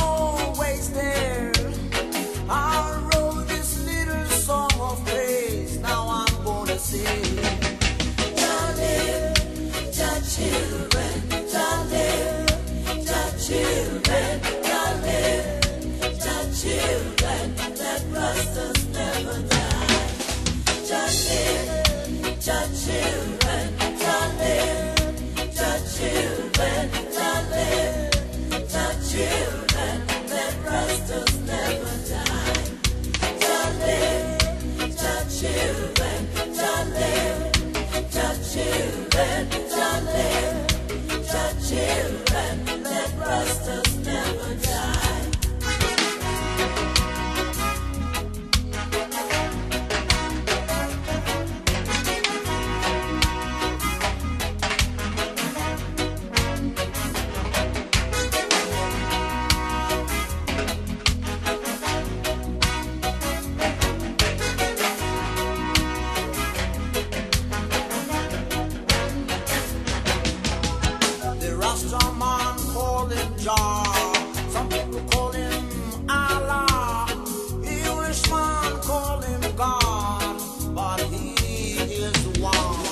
Always there. I'll wall.